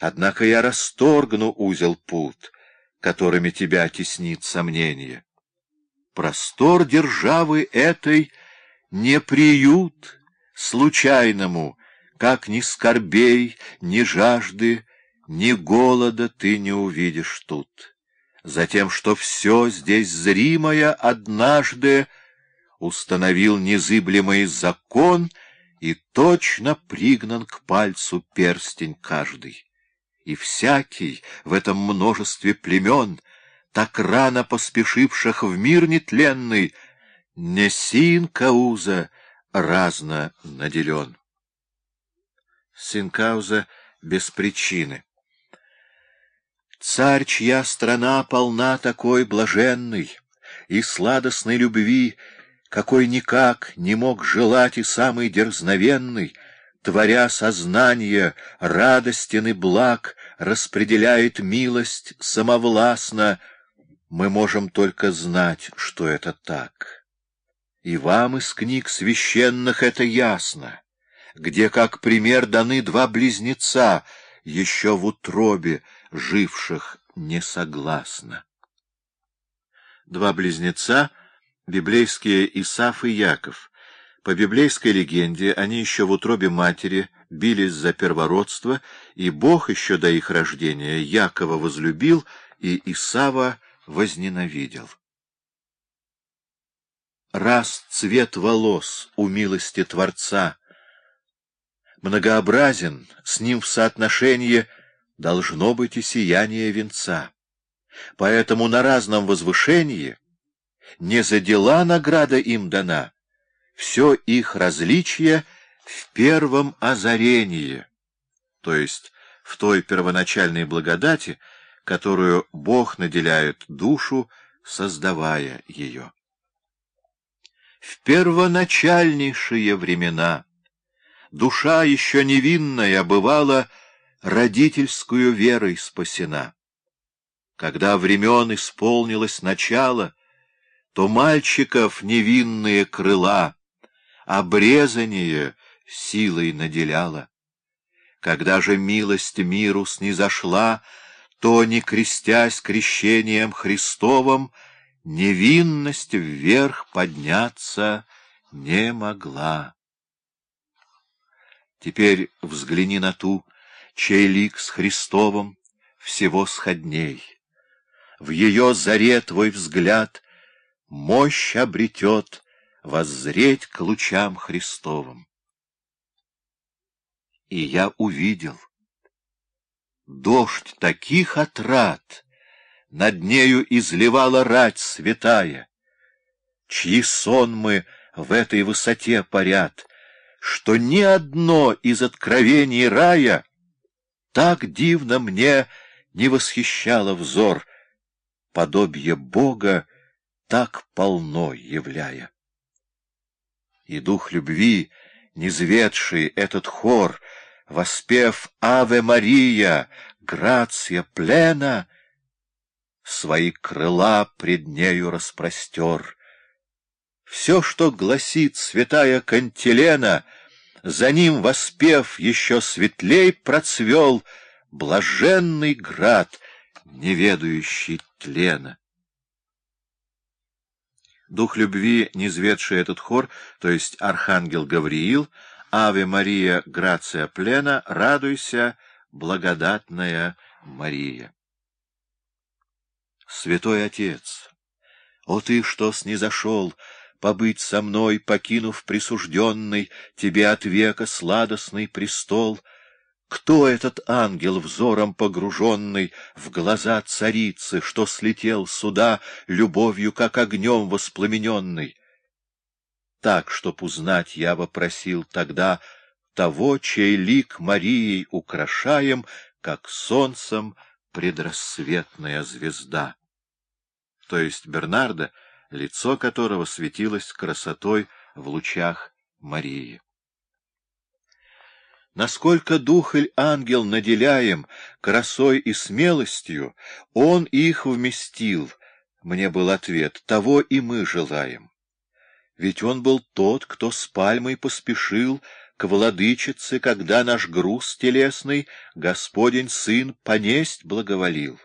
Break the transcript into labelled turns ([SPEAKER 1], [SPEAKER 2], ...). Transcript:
[SPEAKER 1] Однако я расторгну узел пут, которыми тебя теснит сомнение. Простор державы этой не приют случайному, как ни скорбей, ни жажды, ни голода ты не увидишь тут. Затем, что все здесь зримое однажды установил незыблемый закон и точно пригнан к пальцу перстень каждый и всякий в этом множестве племен, так рано поспешивших в мир нетленный, не син Кауза разно наделен. Сын Кауза без причины. Царь, чья страна полна такой блаженной и сладостной любви, какой никак не мог желать и самый дерзновенный, творя сознание радостен и благ, распределяет милость самовластно, мы можем только знать, что это так. И вам из книг священных это ясно, где как пример даны два близнеца, еще в утробе живших несогласно. Два близнеца — библейские Исаф и Яков — по библейской легенде, они еще в утробе матери бились за первородство, и Бог еще до их рождения Якова возлюбил и Исава возненавидел. Раз цвет волос у милости Творца многообразен, с ним в соотношении должно быть и сияние венца. Поэтому на разном возвышении не за дела награда им дана, все их различие в первом озарении, то есть в той первоначальной благодати, которую Бог наделяет душу, создавая ее. В первоначальнейшие времена душа еще невинная бывала родительскую верой спасена. Когда времен исполнилось начало, то мальчиков невинные крыла — обрезание силой наделяла. Когда же милость миру снизошла, то, не крестясь крещением Христовым, невинность вверх подняться не могла. Теперь взгляни на ту, чей лик с Христовым всего сходней. В ее заре твой взгляд мощь обретет воззреть к лучам Христовым. И я увидел дождь таких отрад над нею изливала рать святая, чьи сонмы в этой высоте парят, что ни одно из откровений рая так дивно мне не восхищало взор, подобие Бога так полно являя и дух любви, низведший этот хор, воспев «Аве Мария, грация плена», свои крыла пред нею распростер. Все, что гласит святая Кантилена, за ним воспев еще светлей процвел блаженный град, неведающий тлена. Дух любви, низведший этот хор, то есть архангел Гавриил, Аве Мария Грация Плена, радуйся, благодатная Мария. Святой Отец, о ты, что снизошел, побыть со мной, покинув присужденный тебе от века сладостный престол — кто этот ангел, взором погруженный в глаза царицы, что слетел сюда, любовью, как огнем воспламененный? Так, чтоб узнать, я вопросил тогда того, чей лик Марией украшаем, как солнцем предрассветная звезда. То есть Бернарда, лицо которого светилось красотой в лучах Марии. Насколько дух или ангел наделяем красой и смелостью, он их вместил, мне был ответ, того и мы желаем. Ведь он был тот, кто с пальмой поспешил к владычице, когда наш груз телесный Господень Сын понесть благоволил.